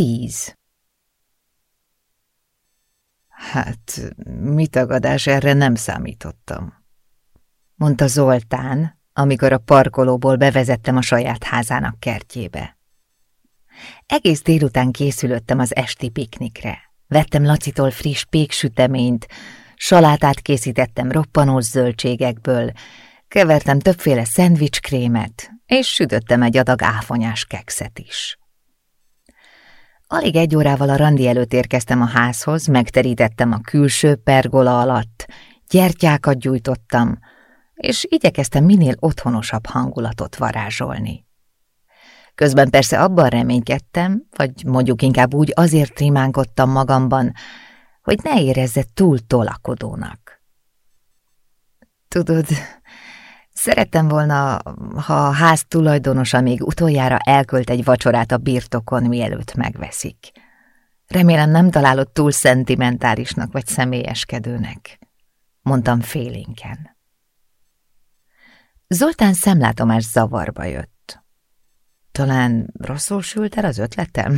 Tíz. Hát, mi tagadás, erre nem számítottam. Mondta Zoltán, amikor a parkolóból bevezettem a saját házának kertjébe. Egész délután készülöttem az esti piknikre. Vettem Lacitól friss péksüteményt, salátát készítettem roppanós zöldségekből, kevertem többféle szendvicskrémet, és sütöttem egy adag áfonyás kekszet is. Alig egy órával a randi előtt érkeztem a házhoz, megterítettem a külső pergola alatt, gyertyákat gyújtottam, és igyekeztem minél otthonosabb hangulatot varázsolni. Közben persze abban reménykedtem, vagy mondjuk inkább úgy azért rimánkodtam magamban, hogy ne érezze túl tolakodónak. Tudod, szerettem volna, ha a ház tulajdonosa még utoljára elkölt egy vacsorát a birtokon, mielőtt megveszik. Remélem nem találod túl szentimentálisnak vagy személyeskedőnek, mondtam félénken. Zoltán szemlátomás zavarba jött. Talán rosszul sült el az ötletem?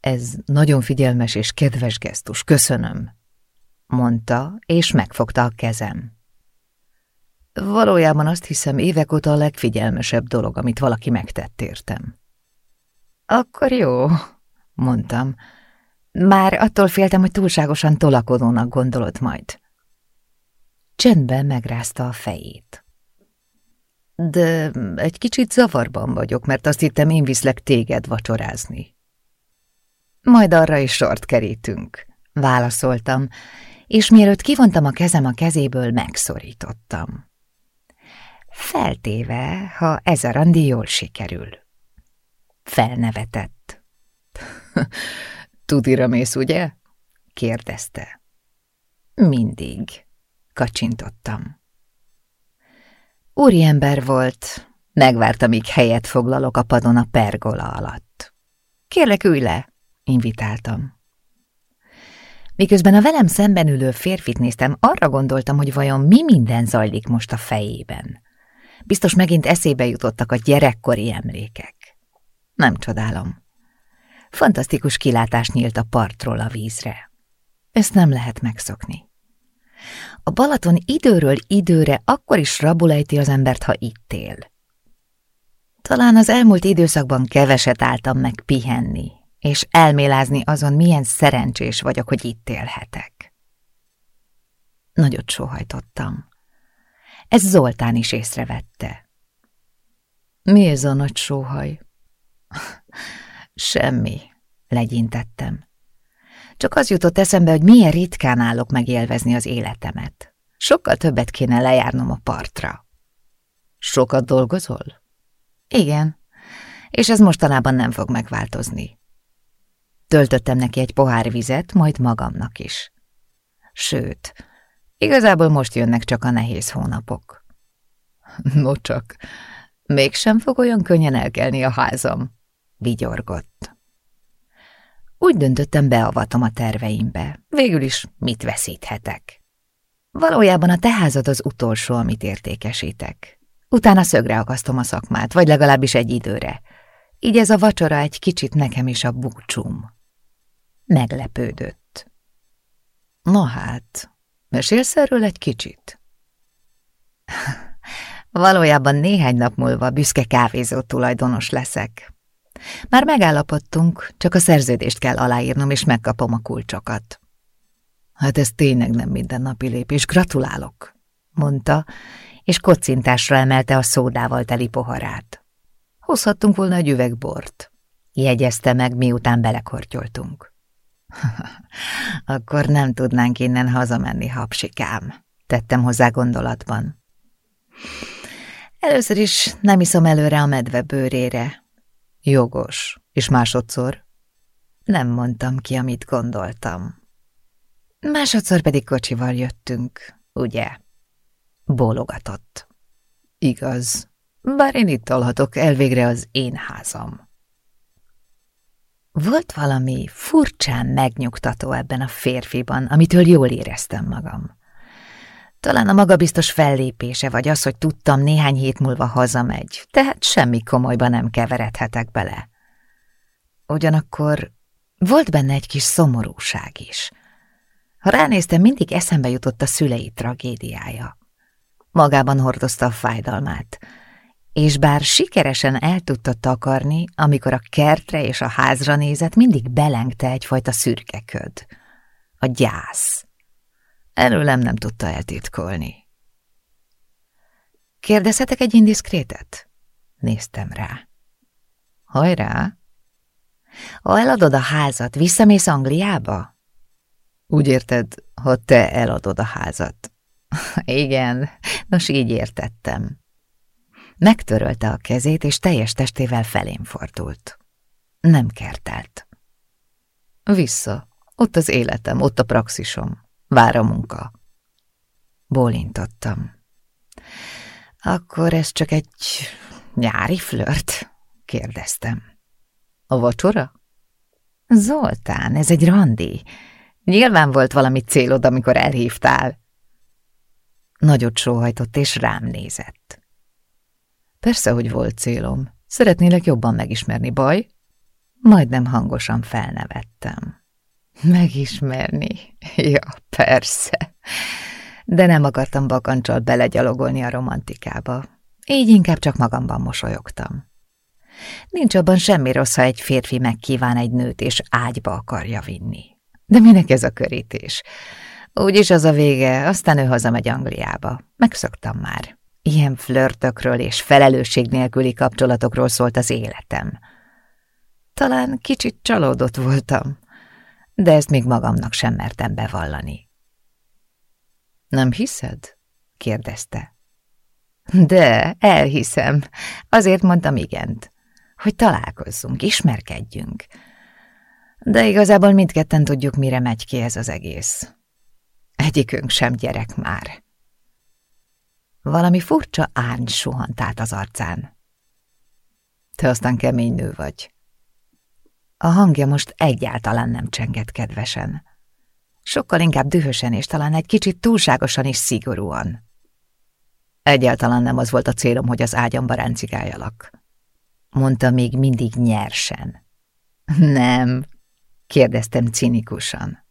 Ez nagyon figyelmes és kedves gesztus, köszönöm, mondta, és megfogta a kezem. Valójában azt hiszem évek óta a legfigyelmesebb dolog, amit valaki megtett értem. Akkor jó, mondtam. Már attól féltem, hogy túlságosan tolakodónak gondolod majd. Csendben megrázta a fejét. De egy kicsit zavarban vagyok, mert azt hittem én viszlek téged vacsorázni. Majd arra is sort kerítünk, válaszoltam, és mielőtt kivontam a kezem a kezéből, megszorítottam. Feltéve, ha ez a randi jól sikerül. Felnevetett. Tudira mész, ugye? kérdezte. Mindig kacsintottam. Úriember volt, megvárta, míg helyet foglalok a padon a pergola alatt. Kérlek, ülj le, invitáltam. Miközben a velem szemben ülő férfit néztem, arra gondoltam, hogy vajon mi minden zajlik most a fejében. Biztos megint eszébe jutottak a gyerekkori emlékek. Nem csodálom. Fantasztikus kilátás nyílt a partról a vízre. Ezt nem lehet megszokni. A Balaton időről időre akkor is rabulejti az embert, ha itt él. Talán az elmúlt időszakban keveset álltam meg pihenni, és elmélázni azon, milyen szerencsés vagyok, hogy itt élhetek. Nagyot sóhajtottam. Ez Zoltán is észrevette. Mi ez a nagy sóhaj? Semmi, legyintettem. Csak az jutott eszembe, hogy milyen ritkán állok megélvezni az életemet. Sokkal többet kéne lejárnom a partra. Sokat dolgozol? Igen, és ez mostanában nem fog megváltozni. Töltöttem neki egy pohár vizet, majd magamnak is. Sőt, igazából most jönnek csak a nehéz hónapok. No csak, mégsem fog olyan könnyen elkelni a házam, vigyorgott. Úgy döntöttem, beavatom a terveimbe. Végül is mit veszíthetek? Valójában a teházad az utolsó, amit értékesítek. Utána szögre akasztom a szakmát, vagy legalábbis egy időre. Így ez a vacsora egy kicsit nekem is a búcsúm. Meglepődött. Na hát, mesélsz erről egy kicsit? Valójában néhány nap múlva büszke kávézó tulajdonos leszek. Már megállapodtunk, csak a szerződést kell aláírnom, és megkapom a kulcsokat. Hát ez tényleg nem mindennapi lépés, gratulálok, mondta, és kocintásra emelte a szódával teli poharát. Hozhattunk volna egy üveg bort, jegyezte meg, miután belekortyoltunk. Akkor nem tudnánk innen hazamenni, hapsikám, tettem hozzá gondolatban. Először is nem iszom előre a medve bőrére, Jogos. És másodszor? Nem mondtam ki, amit gondoltam. Másodszor pedig kocsival jöttünk, ugye? Bólogatott. Igaz, bár én itt alhatok elvégre az én házam. Volt valami furcsán megnyugtató ebben a férfiban, amitől jól éreztem magam. Talán a magabiztos fellépése, vagy az, hogy tudtam, néhány hét múlva hazamegy, tehát semmi komolyba nem keveredhetek bele. Ugyanakkor volt benne egy kis szomorúság is. Ha ránéztem, mindig eszembe jutott a szülei tragédiája. Magában hordozta a fájdalmát, és bár sikeresen el tudta takarni, amikor a kertre és a házra nézett, mindig belengte egyfajta szürke köd. A gyász. Előlem nem tudta eltitkolni. Kérdezhetek egy indiszkrétet? Néztem rá. Hajrá! Ha eladod a házat, visszamész Angliába? Úgy érted, ha te eladod a házat. Igen, nos így értettem. Megtörölte a kezét, és teljes testével felém fordult. Nem kertelt. Vissza. Ott az életem, ott a praxisom. Vár a munka. Bólintottam. Akkor ez csak egy nyári flört? kérdeztem. A vacsora? Zoltán, ez egy randi. Nyilván volt valami célod, amikor elhívtál. Nagyot sóhajtott, és rám nézett. Persze, hogy volt célom. Szeretnélek jobban megismerni, baj? Majdnem hangosan felnevettem. Megismerni? Ja, persze. De nem akartam bakancsal belegyalogolni a romantikába. Így inkább csak magamban mosolyogtam. Nincs abban semmi rossz, ha egy férfi megkíván egy nőt és ágyba akarja vinni. De minek ez a körítés? Úgyis az a vége, aztán ő hazamegy Angliába. Megszoktam már. Ilyen flörtökről és felelősség nélküli kapcsolatokról szólt az életem. Talán kicsit csalódott voltam, de ezt még magamnak sem mertem bevallani. Nem hiszed? kérdezte. De, elhiszem. Azért mondtam igent hogy találkozzunk, ismerkedjünk. De igazából mindketten tudjuk, mire megy ki ez az egész. Egyikünk sem gyerek már. Valami furcsa árny suhant át az arcán. Te aztán kemény nő vagy. A hangja most egyáltalán nem csengett kedvesen. Sokkal inkább dühösen és talán egy kicsit túlságosan is szigorúan. Egyáltalán nem az volt a célom, hogy az ágyamba ráncigáljalak mondta még mindig nyersen. Nem, kérdeztem cinikusan.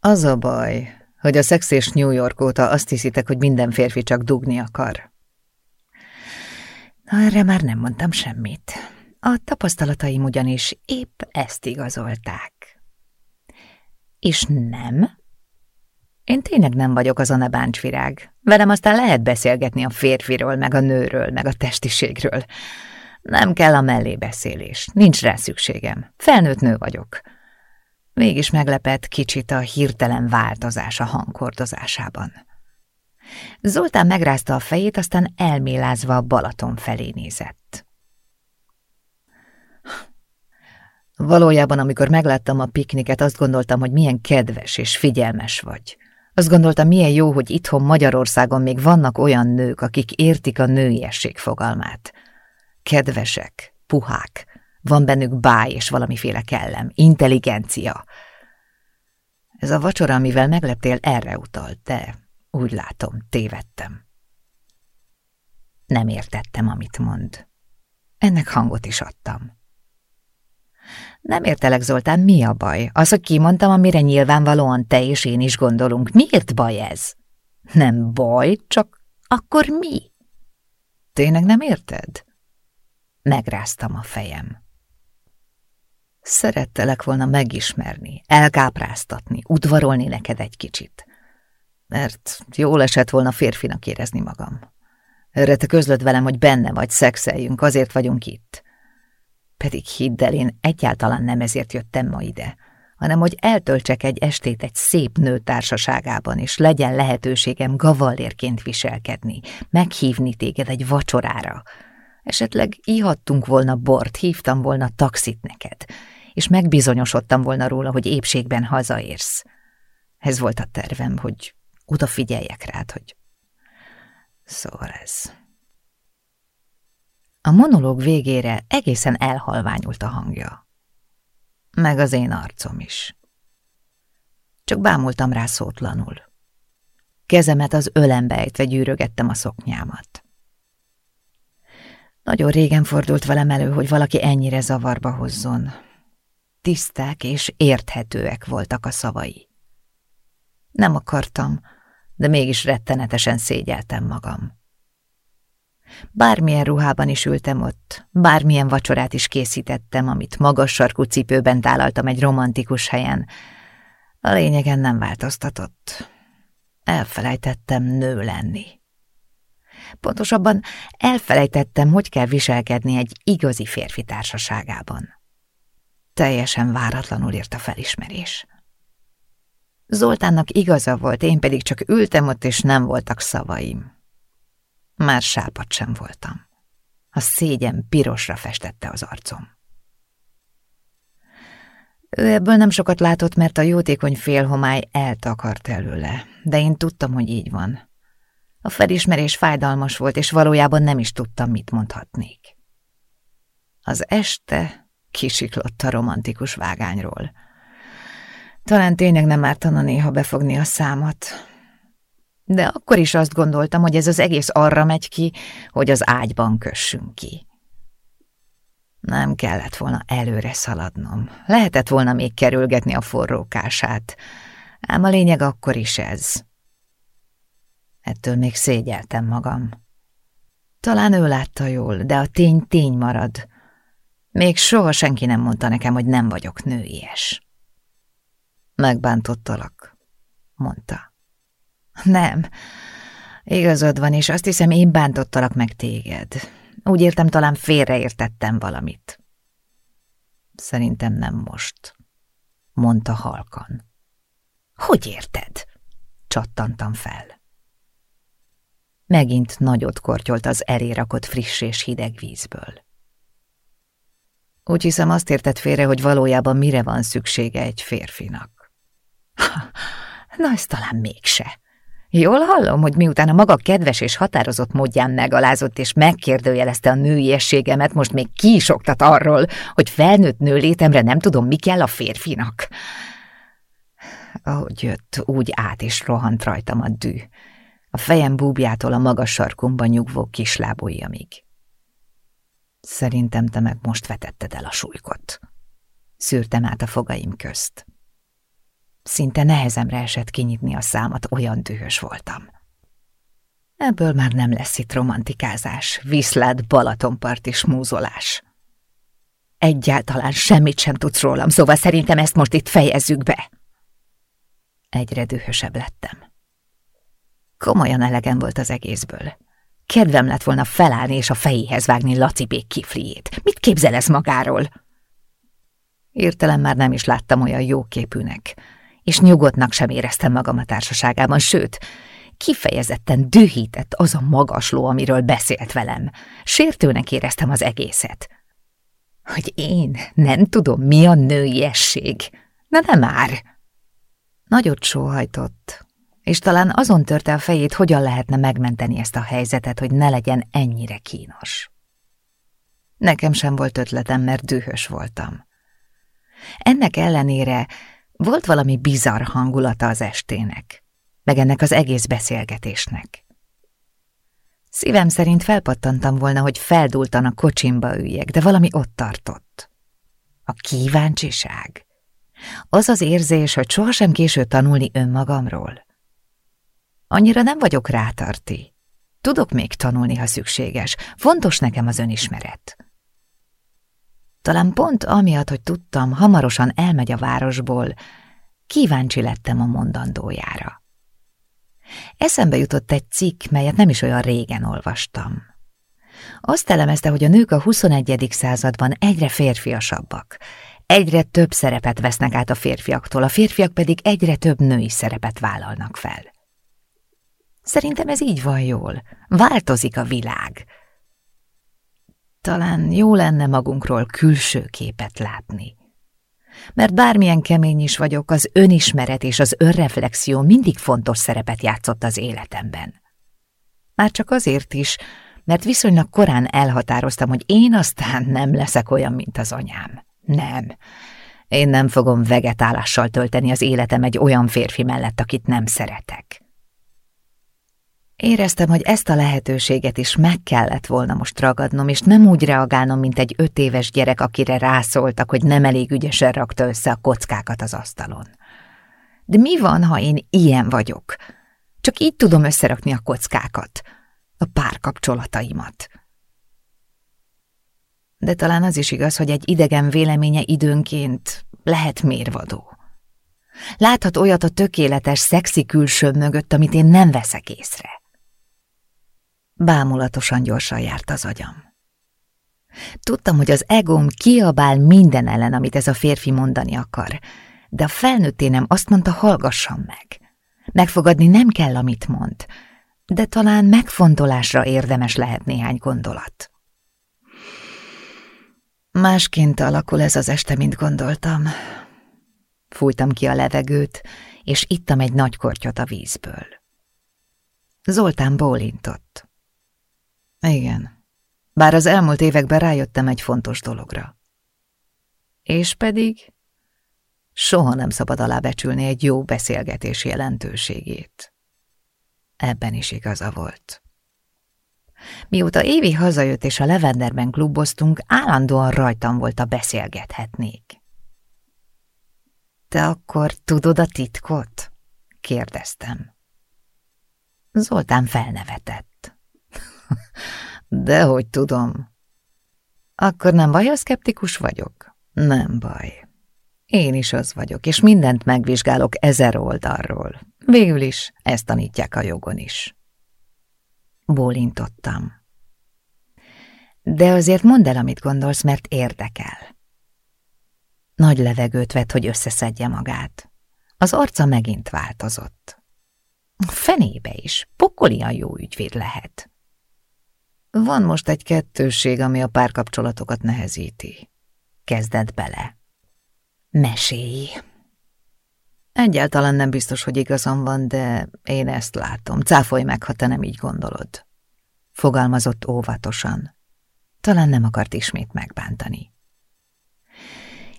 Az a baj, hogy a szex és New York óta azt hiszitek, hogy minden férfi csak dugni akar. Na, erre már nem mondtam semmit. A tapasztalataim ugyanis épp ezt igazolták. És nem? Én tényleg nem vagyok az a nebáncsvirág. Velem aztán lehet beszélgetni a férfiról, meg a nőről, meg a testiségről. Nem kell a mellébeszélés, nincs rá szükségem. Felnőtt nő vagyok. Mégis meglepett kicsit a hirtelen változás a hangkordozásában. Zoltán megrázta a fejét, aztán elmélázva a Balaton felé nézett. Valójában, amikor megláttam a pikniket, azt gondoltam, hogy milyen kedves és figyelmes vagy. Azt gondoltam, milyen jó, hogy itthon Magyarországon még vannak olyan nők, akik értik a nőiesség fogalmát. Kedvesek, puhák, van bennük báj és valamiféle kellem, intelligencia. Ez a vacsora, amivel megleptél, erre utalt, de úgy látom, tévedtem. Nem értettem, amit mond. Ennek hangot is adtam. Nem értelek, Zoltán, mi a baj? Az, hogy kimondtam, amire nyilvánvalóan te és én is gondolunk. Miért baj ez? Nem baj, csak akkor mi? Tényleg nem érted? Megráztam a fejem. Szerettelek volna megismerni, elkápráztatni, udvarolni neked egy kicsit. Mert jól esett volna férfinak érezni magam. Erre te közlöd velem, hogy benne vagy, szexeljünk, azért vagyunk itt. Pedig hidd el, én egyáltalán nem ezért jöttem ma ide, hanem hogy eltöltsek egy estét egy szép nő társaságában, és legyen lehetőségem gavallérként viselkedni, meghívni téged egy vacsorára, Esetleg ihattunk volna bort, hívtam volna taxit neked, és megbizonyosodtam volna róla, hogy épségben hazaérsz. Ez volt a tervem, hogy odafigyeljek rád, hogy... Szóval ez... A monológ végére egészen elhalványult a hangja. Meg az én arcom is. Csak bámultam rá szótlanul. Kezemet az ölembe ejtve gyűrögettem a szoknyámat. Nagyon régen fordult velem elő, hogy valaki ennyire zavarba hozzon. Tiszták és érthetőek voltak a szavai. Nem akartam, de mégis rettenetesen szégyeltem magam. Bármilyen ruhában is ültem ott, bármilyen vacsorát is készítettem, amit magas sarkú cipőben tálaltam egy romantikus helyen, a lényegen nem változtatott. Elfelejtettem nő lenni. Pontosabban elfelejtettem, hogy kell viselkedni egy igazi férfi társaságában. Teljesen váratlanul ért a felismerés. Zoltánnak igaza volt, én pedig csak ültem ott, és nem voltak szavaim. Már sápat sem voltam. A szégyen pirosra festette az arcom. Ő ebből nem sokat látott, mert a jótékony félhomály eltakart előle, de én tudtam, hogy így van. A felismerés fájdalmas volt, és valójában nem is tudtam, mit mondhatnék. Az este kisiklott a romantikus vágányról. Talán tényleg nem ártana néha befogni a számat, de akkor is azt gondoltam, hogy ez az egész arra megy ki, hogy az ágyban kössünk ki. Nem kellett volna előre szaladnom. Lehetett volna még kerülgetni a forrókását, ám a lényeg akkor is ez. Ettől még szégyeltem magam. Talán ő látta jól, de a tény tény marad. Még soha senki nem mondta nekem, hogy nem vagyok nőies. Megbántottalak, mondta. Nem, igazad van, és azt hiszem, én bántottalak meg téged. Úgy értem, talán félreértettem valamit. Szerintem nem most, mondta halkan. Hogy érted? Csattantam fel. Megint nagyot kortyolt az elérakott friss és hideg vízből. Úgy hiszem azt értett félre, hogy valójában mire van szüksége egy férfinak. Na, ez talán mégse. Jól hallom, hogy miután a maga kedves és határozott módján megalázott és megkérdőjelezte a nőiességemet, most még ki is oktat arról, hogy felnőtt nő létemre nem tudom, mi kell a férfinak. Ahogy jött, úgy át is rohant rajtam a dű. A fejem búbjától a magas sarkumban nyugvó kislábujjamig. Szerintem te meg most vetetted el a súlykot. Szűrtem át a fogaim közt. Szinte nehezemre esett kinyitni a számat, olyan dühös voltam. Ebből már nem lesz itt romantikázás, viszlát, Balatonparti smúzolás. Egyáltalán semmit sem tudsz rólam, szóval szerintem ezt most itt fejezzük be. Egyre dühösebb lettem. Komolyan elegem volt az egészből. Kedvem lett volna felállni és a fejéhez vágni Laci bék kifliét. Mit képzel ez magáról? Értelem már nem is láttam olyan jóképűnek, és nyugodtnak sem éreztem magam a társaságában, sőt, kifejezetten dühített az a magasló, amiről beszélt velem. Sértőnek éreztem az egészet. Hogy én nem tudom, mi a nőiesség. Na nem már! Nagyot sóhajtott, és talán azon törte a fejét, hogyan lehetne megmenteni ezt a helyzetet, hogy ne legyen ennyire kínos. Nekem sem volt ötletem, mert dühös voltam. Ennek ellenére volt valami bizarr hangulata az estének, meg ennek az egész beszélgetésnek. Szívem szerint felpattantam volna, hogy feldultan a kocsimba üljek, de valami ott tartott. A kíváncsiság. Az az érzés, hogy sohasem késő tanulni önmagamról. Annyira nem vagyok rátarti. Tudok még tanulni, ha szükséges. Fontos nekem az önismeret. Talán pont amiatt, hogy tudtam, hamarosan elmegy a városból, kíváncsi lettem a mondandójára. Eszembe jutott egy cikk, melyet nem is olyan régen olvastam. Azt elemezte, hogy a nők a 21. században egyre férfiasabbak, egyre több szerepet vesznek át a férfiaktól, a férfiak pedig egyre több női szerepet vállalnak fel. Szerintem ez így van jól. Változik a világ. Talán jó lenne magunkról külső képet látni. Mert bármilyen kemény is vagyok, az önismeret és az önreflexió mindig fontos szerepet játszott az életemben. Már csak azért is, mert viszonylag korán elhatároztam, hogy én aztán nem leszek olyan, mint az anyám. Nem. Én nem fogom vegetálással tölteni az életem egy olyan férfi mellett, akit nem szeretek. Éreztem, hogy ezt a lehetőséget is meg kellett volna most ragadnom, és nem úgy reagálnom, mint egy öt éves gyerek, akire rászóltak, hogy nem elég ügyesen rakta össze a kockákat az asztalon. De mi van, ha én ilyen vagyok? Csak így tudom összerakni a kockákat, a párkapcsolataimat. De talán az is igaz, hogy egy idegen véleménye időnként lehet mérvadó. Láthat olyat a tökéletes, szexi külső mögött, amit én nem veszek észre. Bámulatosan gyorsan járt az agyam. Tudtam, hogy az egóm kiabál minden ellen, amit ez a férfi mondani akar, de a felnőtténem azt mondta, hallgassam meg. Megfogadni nem kell, amit mond, de talán megfontolásra érdemes lehet néhány gondolat. Másként alakul ez az este, mint gondoltam. Fújtam ki a levegőt, és ittam egy nagy kortyot a vízből. Zoltán bólintott. Igen, bár az elmúlt években rájöttem egy fontos dologra. És pedig soha nem szabad alábecsülni egy jó beszélgetés jelentőségét. Ebben is igaza volt. Mióta Évi hazajött és a Levenderben kluboztunk, állandóan rajtam volt a beszélgethetnék. Te akkor tudod a titkot? kérdeztem. Zoltán felnevetett. Dehogy tudom. Akkor nem baj, ha szkeptikus vagyok? Nem baj. Én is az vagyok, és mindent megvizsgálok ezer oldalról. Végül is ezt tanítják a jogon is. Bólintottam. De azért mondd el, amit gondolsz, mert érdekel. Nagy levegőt vett, hogy összeszedje magát. Az arca megint változott. Fenébe is, pokolian jó ügyvéd lehet. Van most egy kettőség, ami a párkapcsolatokat nehezíti. Kezdett bele. Mesélj! Egyáltalán nem biztos, hogy igazam van, de én ezt látom. Cáfolj meg, ha te nem így gondolod. Fogalmazott óvatosan. Talán nem akart ismét megbántani.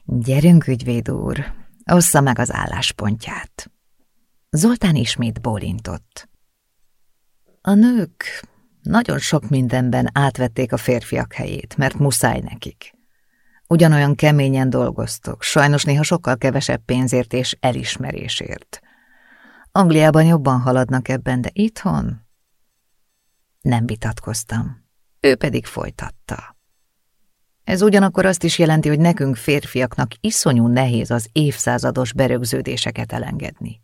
Gyerünk, ügyvéd úr, ossza meg az álláspontját. Zoltán ismét bólintott. A nők nagyon sok mindenben átvették a férfiak helyét, mert muszáj nekik. Ugyanolyan keményen dolgoztok, sajnos néha sokkal kevesebb pénzért és elismerésért. Angliában jobban haladnak ebben, de itthon? Nem vitatkoztam. Ő pedig folytatta. Ez ugyanakkor azt is jelenti, hogy nekünk férfiaknak iszonyú nehéz az évszázados berögződéseket elengedni.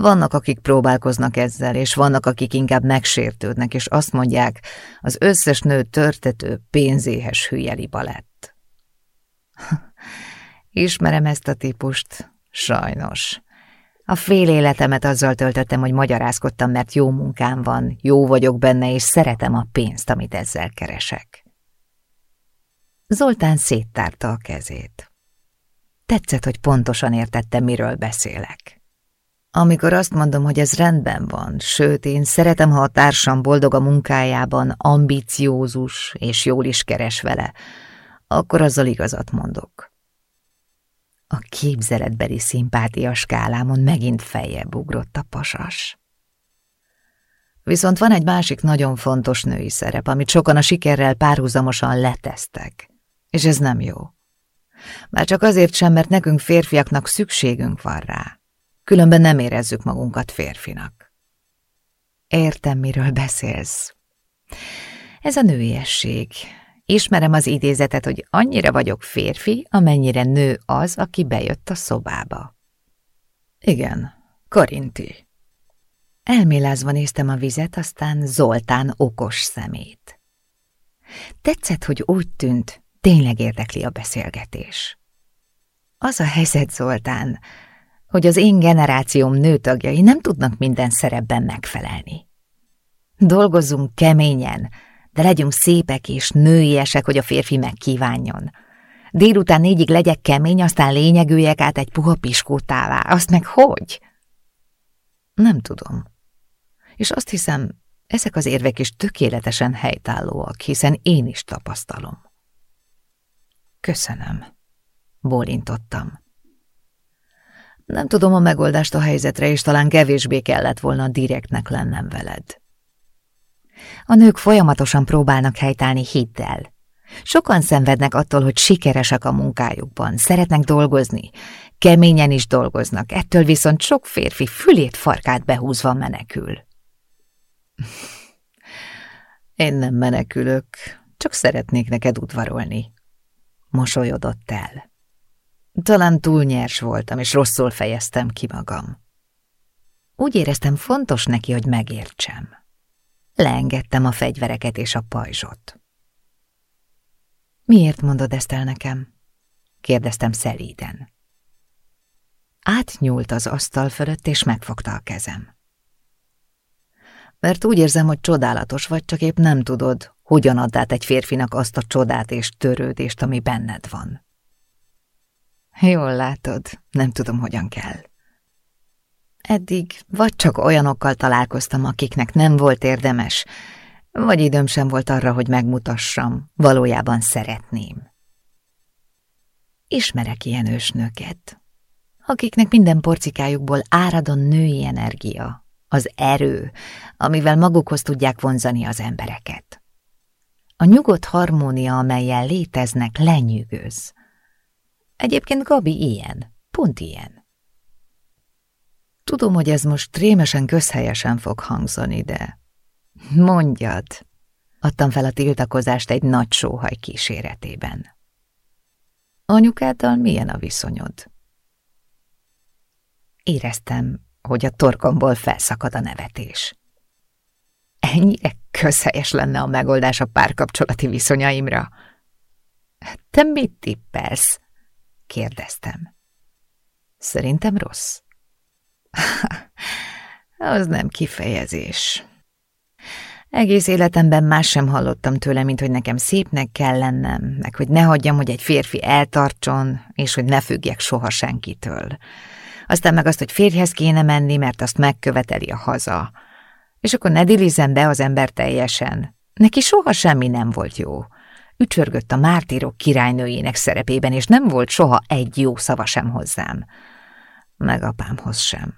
Vannak, akik próbálkoznak ezzel, és vannak, akik inkább megsértődnek, és azt mondják, az összes nő törtető, pénzéhes hülyeli balett. Ismerem ezt a típust, sajnos. A fél életemet azzal töltöttem, hogy magyarázkodtam, mert jó munkám van, jó vagyok benne, és szeretem a pénzt, amit ezzel keresek. Zoltán széttárta a kezét. Tetszett, hogy pontosan értettem, miről beszélek. Amikor azt mondom, hogy ez rendben van, sőt, én szeretem, ha a társam boldog a munkájában, ambiciózus és jól is keres vele, akkor azzal igazat mondok. A képzeletbeli szimpátia skálámon megint feljebb ugrott a pasas. Viszont van egy másik nagyon fontos női szerep, amit sokan a sikerrel párhuzamosan letesztek, és ez nem jó. Már csak azért sem, mert nekünk férfiaknak szükségünk van rá. Különben nem érezzük magunkat férfinak. Értem, miről beszélsz. Ez a nőiesség, Ismerem az idézetet, hogy annyira vagyok férfi, amennyire nő az, aki bejött a szobába. Igen, Karinti. Elmélázva néztem a vizet, aztán Zoltán okos szemét. Tetszett, hogy úgy tűnt, tényleg érdekli a beszélgetés. Az a helyzet, Zoltán, hogy az én generációm nőtagjai nem tudnak minden szerepben megfelelni. Dolgozzunk keményen, de legyünk szépek és nőiesek, hogy a férfi megkívánjon. Délután négyig legyek kemény, aztán lényegüljek át egy puha piskótává. Azt meg hogy? Nem tudom. És azt hiszem, ezek az érvek is tökéletesen helytállóak, hiszen én is tapasztalom. Köszönöm. Bólintottam. Nem tudom a megoldást a helyzetre, és talán kevésbé kellett volna direktnek lennem veled. A nők folyamatosan próbálnak helytállni hittel. Sokan szenvednek attól, hogy sikeresek a munkájukban, szeretnek dolgozni, keményen is dolgoznak, ettől viszont sok férfi fülét farkát behúzva menekül. Én nem menekülök, csak szeretnék neked udvarolni. Mosolyodott el. Talán túl nyers voltam, és rosszul fejeztem ki magam. Úgy éreztem fontos neki, hogy megértsem. Leengedtem a fegyvereket és a pajzsot. Miért mondod ezt el nekem? kérdeztem szelíden. Átnyúlt az asztal fölött, és megfogta a kezem. Mert úgy érzem, hogy csodálatos vagy, csak épp nem tudod, hogyan add át egy férfinak azt a csodát és törődést, ami benned van. Jól látod, nem tudom, hogyan kell. Eddig vagy csak olyanokkal találkoztam, akiknek nem volt érdemes, vagy időm sem volt arra, hogy megmutassam, valójában szeretném. Ismerek ilyen ősnőket, akiknek minden porcikájukból árad a női energia, az erő, amivel magukhoz tudják vonzani az embereket. A nyugodt harmónia, amelyen léteznek, lenyűgöz. Egyébként Gabi ilyen, pont ilyen. Tudom, hogy ez most trémesen közhelyesen fog hangzani, de... Mondjad! Adtam fel a tiltakozást egy nagy sóhaj kíséretében. Anyukáddal milyen a viszonyod? Éreztem, hogy a torkomból felszakad a nevetés. Ennyire közhelyes lenne a megoldás a párkapcsolati viszonyaimra. Te mit tippelsz? Kérdeztem. Szerintem rossz. Az nem kifejezés. Egész életemben más sem hallottam tőle, mint hogy nekem szépnek kell lennem, meg hogy ne hagyjam, hogy egy férfi eltartson, és hogy ne függjek soha senkitől. Aztán meg azt, hogy férjhez kéne menni, mert azt megköveteli a haza. És akkor ne dilizem be az ember teljesen. Neki soha semmi nem volt jó. Ücsörgött a mártírok királynőjének szerepében, és nem volt soha egy jó szava sem hozzám. Meg apámhoz sem.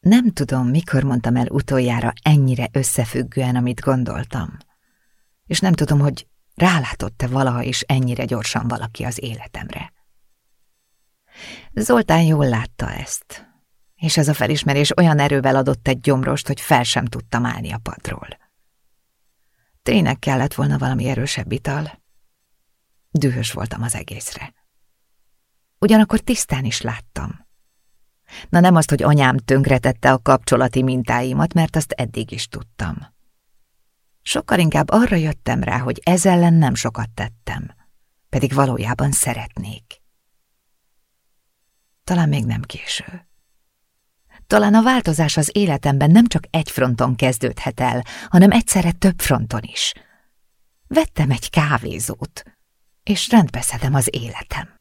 Nem tudom, mikor mondtam el utoljára ennyire összefüggően, amit gondoltam. És nem tudom, hogy rálátott-e valaha is ennyire gyorsan valaki az életemre. Zoltán jól látta ezt, és ez a felismerés olyan erővel adott egy gyomrost, hogy fel sem tudtam állni a padról. Tényleg kellett volna valami erősebb ital. Dühös voltam az egészre. Ugyanakkor tisztán is láttam. Na nem azt, hogy anyám tönkretette a kapcsolati mintáimat, mert azt eddig is tudtam. Sokkal inkább arra jöttem rá, hogy ez ellen nem sokat tettem, pedig valójában szeretnék. Talán még nem késő. Talán a változás az életemben nem csak egy fronton kezdődhet el, hanem egyszerre több fronton is. Vettem egy kávézót, és rendbe szedem az életem.